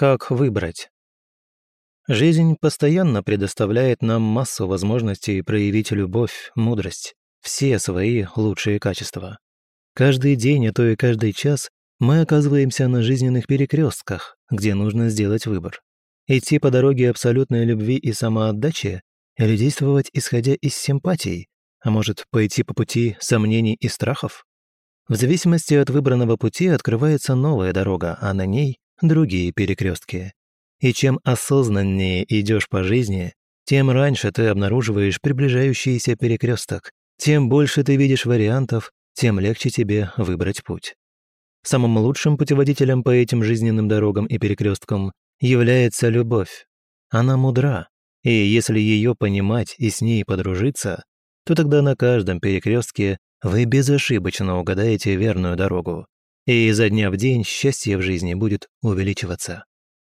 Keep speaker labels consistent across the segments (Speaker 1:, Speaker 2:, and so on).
Speaker 1: Как выбрать? Жизнь постоянно предоставляет нам массу возможностей проявить любовь, мудрость, все свои лучшие качества. Каждый день, а то и каждый час мы оказываемся на жизненных перекрестках, где нужно сделать выбор. Идти по дороге абсолютной любви и самоотдачи или действовать исходя из симпатий, а может, пойти по пути сомнений и страхов? В зависимости от выбранного пути открывается новая дорога, а на ней другие перекрестки. И чем осознаннее идешь по жизни, тем раньше ты обнаруживаешь приближающийся перекресток, тем больше ты видишь вариантов, тем легче тебе выбрать путь. Самым лучшим путеводителем по этим жизненным дорогам и перекресткам является любовь. Она мудра, и если ее понимать и с ней подружиться, то тогда на каждом перекрестке вы безошибочно угадаете верную дорогу, и изо дня в день счастье в жизни будет увеличиваться.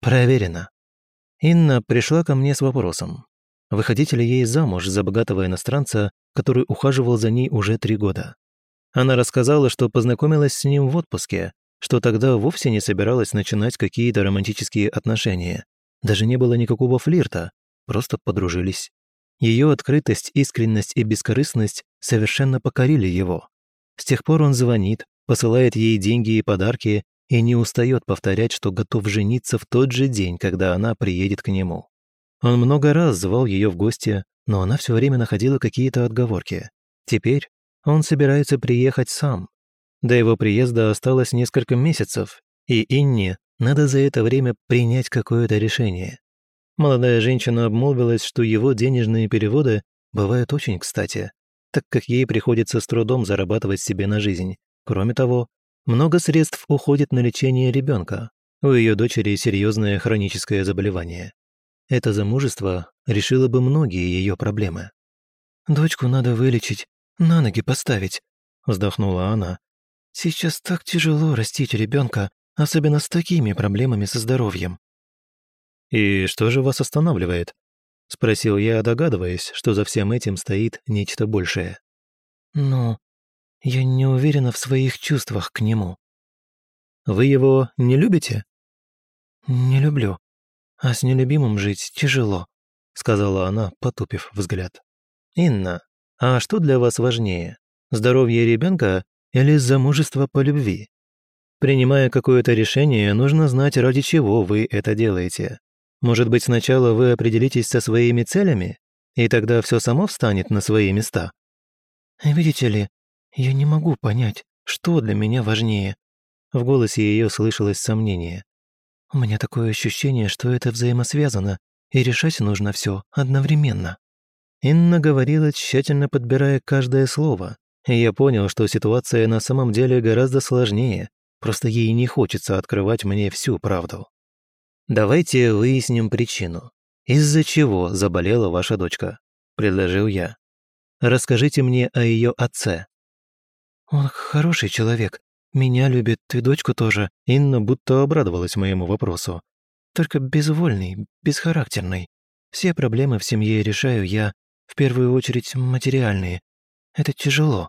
Speaker 1: Проверено. Инна пришла ко мне с вопросом. Выходить ли ей замуж за богатого иностранца, который ухаживал за ней уже три года? Она рассказала, что познакомилась с ним в отпуске, что тогда вовсе не собиралась начинать какие-то романтические отношения. Даже не было никакого флирта, просто подружились. Ее открытость, искренность и бескорыстность совершенно покорили его. С тех пор он звонит, посылает ей деньги и подарки и не устает повторять, что готов жениться в тот же день, когда она приедет к нему. Он много раз звал ее в гости, но она все время находила какие-то отговорки. Теперь он собирается приехать сам. До его приезда осталось несколько месяцев, и Инне надо за это время принять какое-то решение. Молодая женщина обмолвилась, что его денежные переводы бывают очень кстати, так как ей приходится с трудом зарабатывать себе на жизнь. Кроме того, много средств уходит на лечение ребенка. У ее дочери серьезное хроническое заболевание. Это замужество решило бы многие ее проблемы. «Дочку надо вылечить, на ноги поставить», — вздохнула она. «Сейчас так тяжело растить ребенка, особенно с такими проблемами со здоровьем».
Speaker 2: «И что же вас останавливает?» — спросил я, догадываясь, что за всем этим стоит нечто большее.
Speaker 1: «Ну, я не уверена в своих чувствах к нему».
Speaker 2: «Вы его не любите?»
Speaker 1: «Не люблю. А с нелюбимым жить тяжело», — сказала она, потупив взгляд.
Speaker 2: «Инна, а что для вас важнее, здоровье ребенка или замужество по любви? Принимая какое-то решение, нужно знать, ради чего вы это делаете. Может быть, сначала вы определитесь со своими целями, и тогда все само встанет на свои места?
Speaker 1: Видите ли, я не могу понять, что для меня важнее. В голосе ее слышалось сомнение. У меня такое ощущение, что это взаимосвязано, и решать нужно все одновременно.
Speaker 2: Инна говорила, тщательно подбирая каждое слово, и я понял, что ситуация на самом деле гораздо сложнее, просто ей не хочется открывать мне всю правду. «Давайте выясним причину. Из-за чего заболела ваша дочка?» – предложил я. «Расскажите мне о ее отце».
Speaker 1: «Он хороший человек, меня любит, и дочку тоже».
Speaker 2: Инна будто обрадовалась моему вопросу.
Speaker 1: «Только безвольный, бесхарактерный. Все проблемы в семье решаю я, в первую очередь материальные. Это тяжело.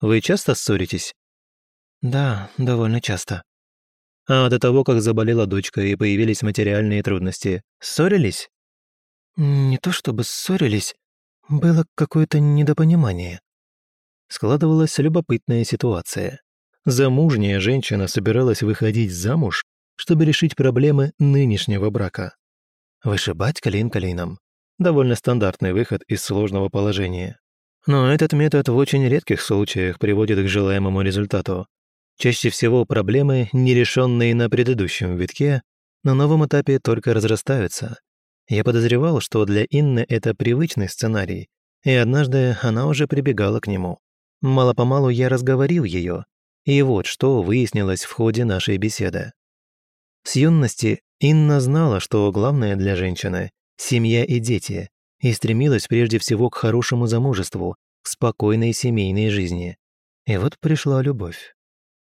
Speaker 2: Вы часто ссоритесь?
Speaker 1: Да, довольно часто.
Speaker 2: А до того, как заболела дочка и появились материальные трудности, ссорились?
Speaker 1: Не то чтобы ссорились, было какое-то недопонимание.
Speaker 2: Складывалась любопытная ситуация. Замужняя женщина собиралась выходить замуж, чтобы решить проблемы нынешнего брака. Вышибать клин клином. Довольно стандартный выход из сложного положения. Но этот метод в очень редких случаях приводит к желаемому результату. Чаще всего проблемы, нерешенные на предыдущем витке, на новом этапе только разрастаются. Я подозревал, что для Инны это привычный сценарий, и однажды она уже прибегала к нему. Мало-помалу я разговорил ее, и вот что выяснилось в ходе нашей беседы. С юности Инна знала, что главное для женщины семья и дети, и стремилась прежде всего к хорошему замужеству, к спокойной семейной жизни. И вот пришла любовь.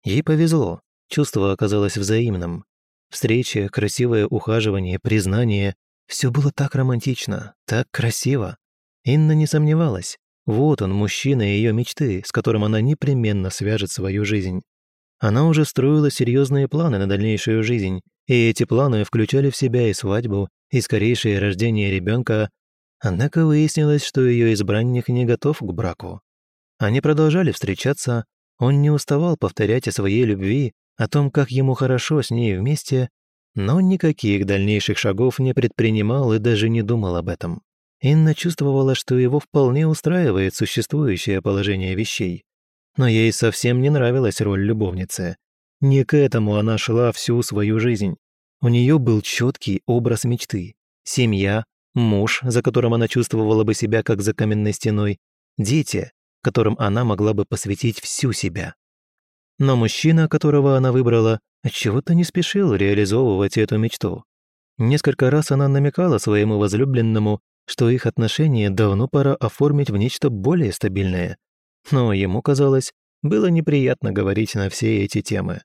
Speaker 2: Ей повезло, чувство оказалось взаимным. Встреча, красивое ухаживание, признание – все было так романтично, так красиво. Инна не сомневалась. Вот он, мужчина ее мечты, с которым она непременно свяжет свою жизнь. Она уже строила серьезные планы на дальнейшую жизнь
Speaker 1: и эти планы включали в себя и свадьбу, и скорейшее рождение ребенка, однако выяснилось, что ее избранник не готов к браку. Они продолжали встречаться, он не уставал повторять о своей любви, о том, как ему хорошо с ней вместе, но никаких дальнейших шагов не предпринимал и даже не думал об этом. Инна чувствовала, что его вполне устраивает существующее положение вещей. Но ей совсем не нравилась роль любовницы. Не к этому она шла всю свою жизнь. У нее был четкий образ мечты. Семья, муж, за которым она чувствовала бы себя как за каменной стеной, дети, которым она могла бы посвятить всю себя. Но мужчина, которого она выбрала, отчего-то не спешил реализовывать эту мечту. Несколько раз она намекала своему возлюбленному, что их отношения давно пора оформить в нечто более стабильное. Но ему, казалось, было неприятно говорить на все эти темы.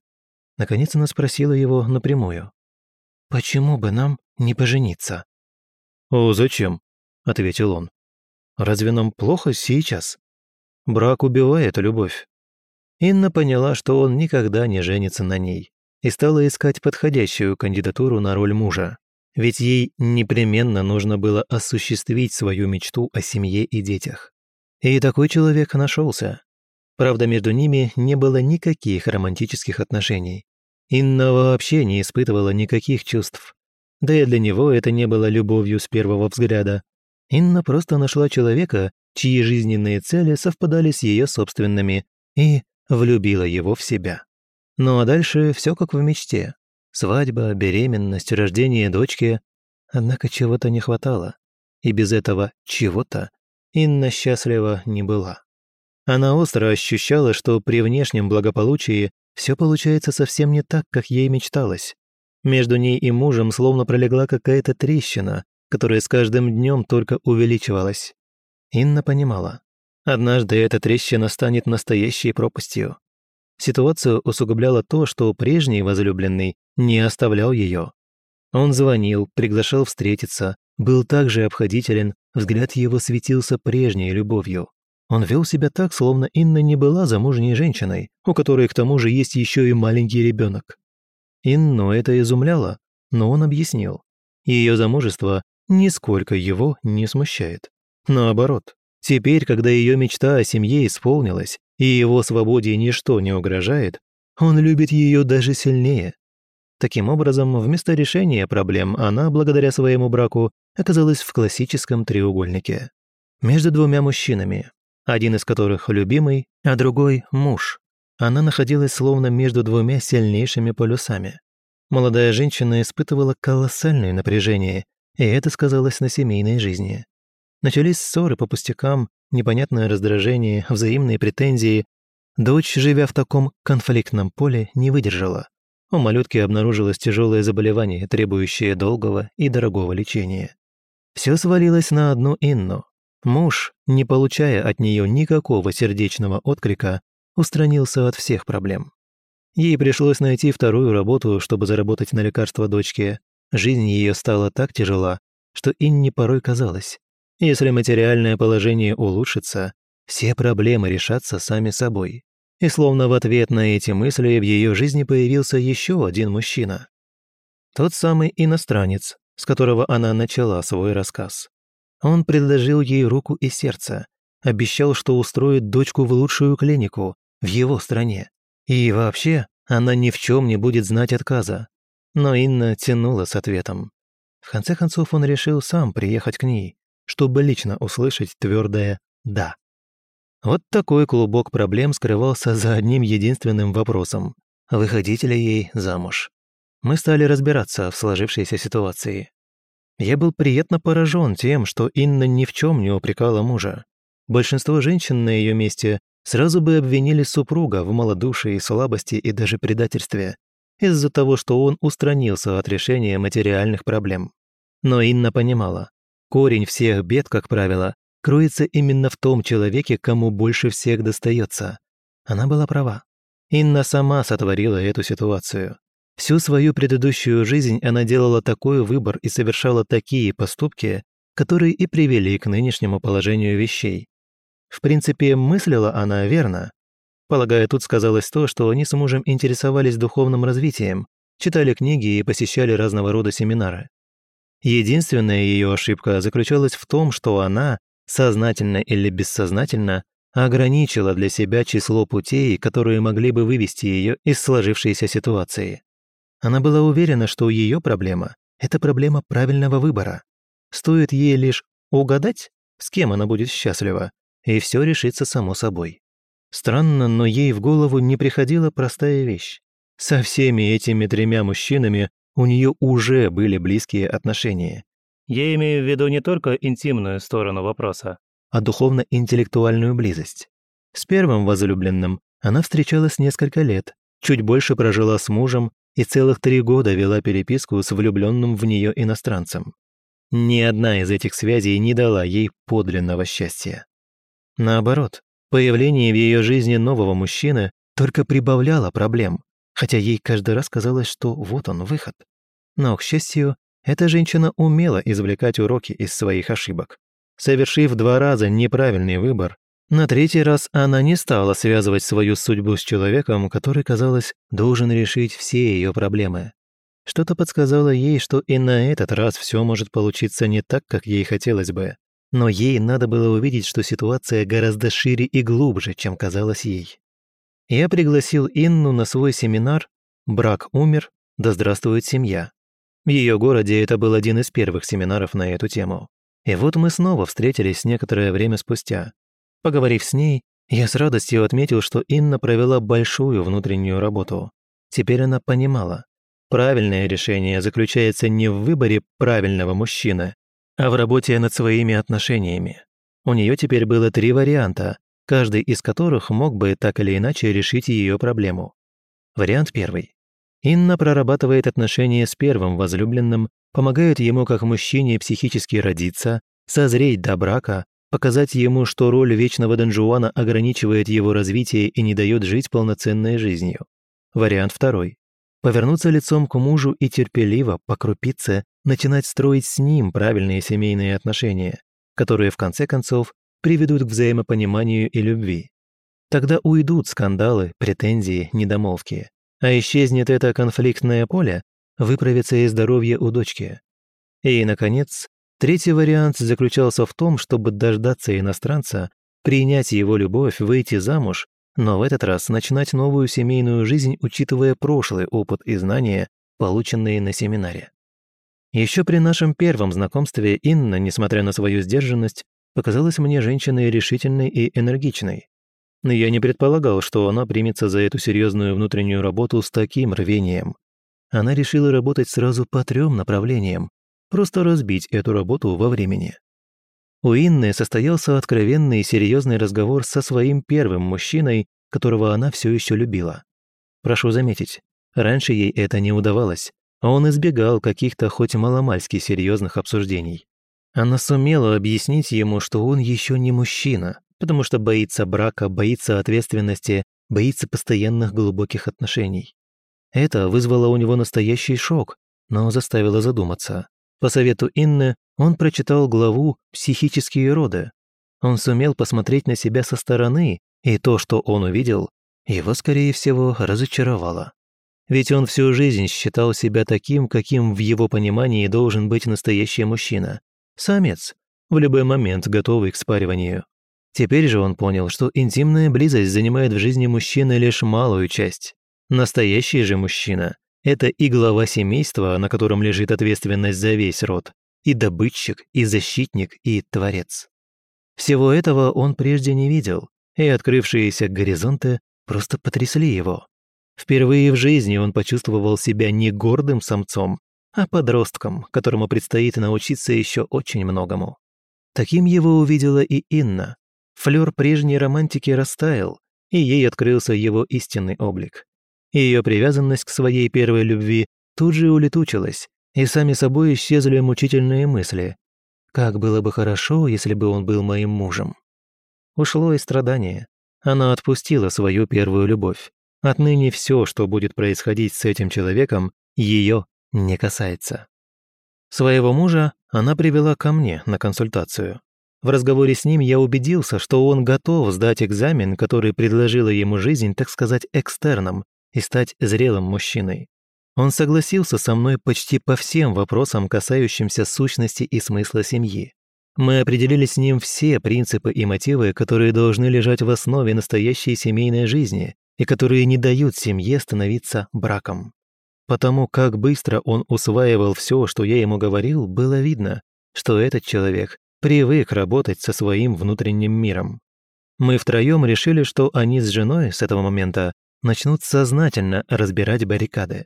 Speaker 1: Наконец она спросила его напрямую. «Почему бы нам не пожениться?» «О, зачем?» — ответил он. «Разве нам плохо сейчас? Брак убивает любовь». Инна поняла, что он никогда не женится на ней, и стала искать подходящую кандидатуру на роль мужа. Ведь ей непременно нужно было осуществить свою мечту о семье и детях. И такой человек нашелся. Правда, между ними не было никаких романтических отношений. Инна вообще не испытывала никаких чувств. Да и для него это не было любовью с первого взгляда. Инна просто нашла человека, чьи жизненные цели совпадали с ее собственными, и влюбила его в себя. Ну а дальше все как в мечте. Свадьба, беременность, рождение дочки. Однако чего-то не хватало. И без этого чего-то Инна счастлива не была. Она остро ощущала, что при внешнем благополучии все получается совсем не так, как ей мечталось. Между ней и мужем словно пролегла какая-то трещина, которая с каждым днем только увеличивалась. Инна понимала. Однажды эта трещина станет настоящей пропастью. Ситуацию усугубляло то, что прежний возлюбленный не оставлял ее. Он звонил, приглашал встретиться, был также обходителен, взгляд его светился прежней любовью. Он вел себя так, словно Инна не была замужней женщиной, у которой к тому же есть еще и маленький ребенок. Инну это изумляло, но он объяснил. Ее замужество нисколько его не смущает. Наоборот, теперь, когда ее мечта о семье исполнилась, и его свободе ничто не угрожает, он любит ее даже сильнее. Таким образом, вместо решения проблем она, благодаря своему браку, оказалась в классическом треугольнике. Между двумя мужчинами, один из которых любимый, а другой – муж. Она находилась словно между двумя сильнейшими полюсами. Молодая женщина испытывала колоссальное напряжение, и это сказалось на семейной жизни. Начались ссоры по пустякам, непонятное раздражение, взаимные претензии. Дочь, живя в таком конфликтном поле, не выдержала. У малютки обнаружилось тяжелое заболевание, требующее долгого и дорогого лечения. Все свалилось на одну Инну, Муж, не получая от нее никакого сердечного отклика, устранился от всех проблем. Ей пришлось найти вторую работу, чтобы заработать на лекарства дочке. Жизнь ее стала так тяжела, что Инне порой казалось, если материальное положение улучшится, все проблемы решатся сами собой. И словно в ответ на эти мысли в ее жизни появился еще один мужчина. Тот самый иностранец, с которого она начала свой рассказ. Он предложил ей руку и сердце, обещал, что устроит дочку в лучшую клинику, в его стране. И вообще, она ни в чем не будет знать отказа. Но Инна тянула с ответом. В конце концов, он решил сам приехать к ней, чтобы лично услышать твердое «да». Вот такой клубок проблем скрывался за одним единственным вопросом – выходить ли ей замуж. Мы стали разбираться в сложившейся ситуации. Я был приятно поражен тем, что Инна ни в чем не упрекала мужа. Большинство женщин на ее месте сразу бы обвинили супруга в малодушии, слабости и даже предательстве из-за того, что он устранился от решения материальных проблем. Но Инна понимала, корень всех бед, как правило, кроется именно в том человеке, кому больше всех достается. Она была права. Инна сама сотворила эту ситуацию. Всю свою предыдущую жизнь она делала такой выбор и совершала такие поступки, которые и привели к нынешнему положению вещей. В принципе, мыслила она верно. Полагаю, тут сказалось то, что они с мужем интересовались духовным развитием, читали книги и посещали разного рода семинары. Единственная ее ошибка заключалась в том, что она, сознательно или бессознательно, ограничила для себя число путей, которые могли бы вывести ее из сложившейся ситуации. Она была уверена, что ее проблема – это проблема правильного выбора. Стоит ей лишь угадать, с кем она будет счастлива, и все решится само собой. Странно, но ей в голову не приходила простая вещь. Со всеми этими тремя мужчинами у нее уже были близкие отношения.
Speaker 2: Я имею в виду не только интимную сторону вопроса,
Speaker 1: а духовно-интеллектуальную близость. С первым возлюбленным она встречалась несколько лет, чуть больше прожила с мужем и целых три года вела переписку с влюбленным в нее иностранцем. Ни одна из этих связей не дала ей подлинного счастья. Наоборот, появление в ее жизни нового мужчины только прибавляло проблем, хотя ей каждый раз казалось, что вот он выход. Но, к счастью, эта женщина умела извлекать уроки из своих ошибок. Совершив два раза неправильный выбор, на третий раз она не стала связывать свою судьбу с человеком, который, казалось, должен решить все ее проблемы. Что-то подсказало ей, что и на этот раз все может получиться не так, как ей хотелось бы. Но ей надо было увидеть, что ситуация гораздо шире и глубже, чем казалось ей. Я пригласил Инну на свой семинар «Брак умер, да здравствует семья». В ее городе это был один из первых семинаров на эту тему. И вот мы снова встретились некоторое время спустя. Поговорив с ней, я с радостью отметил, что Инна провела большую внутреннюю работу. Теперь она понимала, правильное решение заключается не в выборе правильного мужчины, а в работе над своими отношениями. У нее теперь было три варианта, каждый из которых мог бы так или иначе решить ее проблему. Вариант первый. Инна прорабатывает отношения с первым возлюбленным, помогает ему как мужчине психически родиться, созреть до брака, показать ему, что роль вечного Донжуана ограничивает его развитие и не дает жить полноценной жизнью. Вариант второй. Повернуться лицом к мужу и терпеливо, по крупице, начинать строить с ним правильные семейные отношения, которые в конце концов приведут к взаимопониманию и любви. Тогда уйдут скандалы, претензии, недомолвки. А исчезнет это конфликтное поле, выправится и здоровье у дочки. И, наконец, третий вариант заключался в том, чтобы дождаться иностранца, принять его любовь, выйти замуж, но в этот раз начинать новую семейную жизнь, учитывая прошлый опыт и знания, полученные на семинаре. Еще при нашем первом знакомстве Инна, несмотря на свою сдержанность, показалась мне женщиной решительной и энергичной. Но я не предполагал, что она примется за эту серьезную внутреннюю работу с таким рвением. Она решила работать сразу по трем направлениям, просто разбить эту работу во времени. У Инны состоялся откровенный и серьезный разговор со своим первым мужчиной, которого она все еще любила. Прошу заметить, раньше ей это не удавалось, а он избегал каких-то хоть маломальски серьезных обсуждений. Она сумела объяснить ему, что он еще не мужчина, потому что боится брака, боится ответственности, боится постоянных глубоких отношений. Это вызвало у него настоящий шок, но заставило задуматься. По совету Инны он прочитал главу «Психические роды». Он сумел посмотреть на себя со стороны, и то, что он увидел, его, скорее всего, разочаровало. Ведь он всю жизнь считал себя таким, каким в его понимании должен быть настоящий мужчина. Самец, в любой момент готовый к спариванию. Теперь же он понял, что интимная близость занимает в жизни мужчины лишь малую часть. Настоящий же мужчина – это и глава семейства, на котором лежит ответственность за весь род, и добытчик, и защитник, и творец. Всего этого он прежде не видел, и открывшиеся горизонты просто потрясли его. Впервые в жизни он почувствовал себя не гордым самцом, а подростком, которому предстоит научиться еще очень многому. Таким его увидела и Инна. Флёр прежней романтики растаял, и ей открылся его истинный облик. Ее привязанность к своей первой любви тут же улетучилась, и сами собой исчезли мучительные мысли. Как было бы хорошо, если бы он был моим мужем. Ушло и страдание. Она отпустила свою первую любовь. Отныне все, что будет происходить с этим человеком, ее не касается. Своего мужа она привела ко мне на консультацию. В разговоре с ним я убедился, что он готов сдать экзамен, который предложила ему жизнь, так сказать, экстерном, и стать зрелым мужчиной. Он согласился со мной почти по всем вопросам, касающимся сущности и смысла семьи. Мы определили с ним все принципы и мотивы, которые должны лежать в основе настоящей семейной жизни и которые не дают семье становиться браком. Потому как быстро он усваивал все, что я ему говорил, было видно, что этот человек привык работать со своим внутренним миром. Мы втроем решили, что они с женой с этого момента начнут сознательно разбирать баррикады.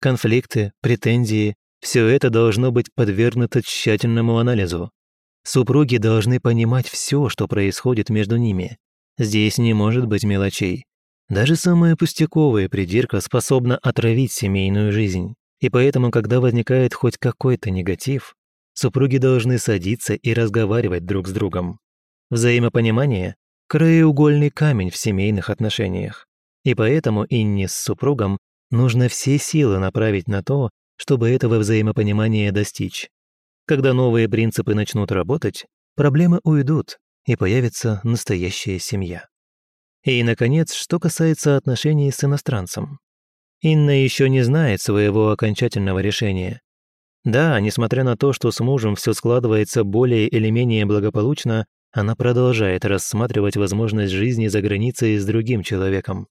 Speaker 1: Конфликты, претензии – все это должно быть подвергнуто тщательному анализу. Супруги должны понимать все, что происходит между ними. Здесь не может быть мелочей. Даже самая пустяковая придирка способна отравить семейную жизнь. И поэтому, когда возникает хоть какой-то негатив, супруги должны садиться и разговаривать друг с другом. Взаимопонимание – краеугольный камень в семейных отношениях. И поэтому Инне с супругом Нужно все силы направить на то, чтобы этого взаимопонимания достичь. Когда новые принципы начнут работать, проблемы уйдут, и появится настоящая семья. И, наконец, что касается отношений с иностранцем. Инна еще не знает своего окончательного решения. Да, несмотря на то, что с мужем все складывается более или менее благополучно, она продолжает рассматривать возможность жизни за границей с другим человеком.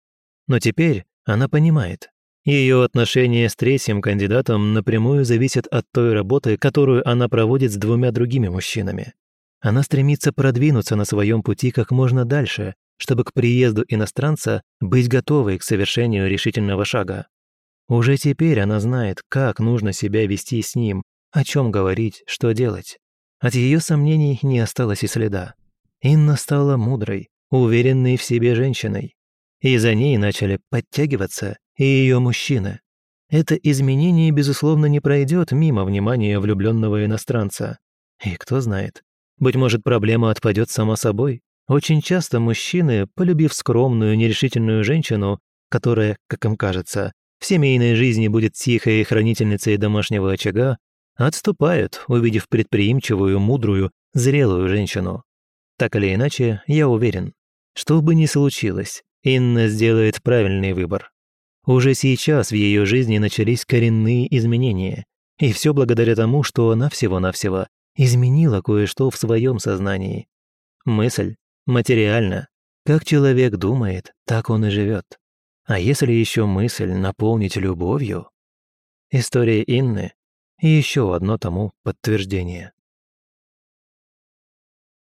Speaker 1: Но теперь она понимает, ее отношения с третьим кандидатом напрямую зависят от той работы, которую она проводит с двумя другими мужчинами. Она стремится продвинуться на своем пути как можно дальше, чтобы к приезду иностранца быть готовой к совершению решительного шага. Уже теперь она знает, как нужно себя вести с ним, о чем говорить, что делать. От ее сомнений не осталось и следа. Инна стала мудрой, уверенной в себе женщиной. И за ней начали подтягиваться и ее мужчина. Это изменение, безусловно, не пройдет мимо внимания влюбленного иностранца. И кто знает, быть может, проблема отпадет сама собой. Очень часто мужчины, полюбив скромную, нерешительную женщину, которая, как им кажется, в семейной жизни будет тихой хранительницей домашнего очага, отступают, увидев предприимчивую, мудрую, зрелую женщину. Так или иначе, я уверен, что бы ни случилось, Инна сделает правильный выбор. Уже сейчас в ее жизни начались коренные изменения, и все благодаря тому, что она всего-навсего изменила кое-что в своем сознании. Мысль материальна. Как человек думает, так он и живет. А если еще мысль наполнить любовью? История Инны – еще одно тому подтверждение.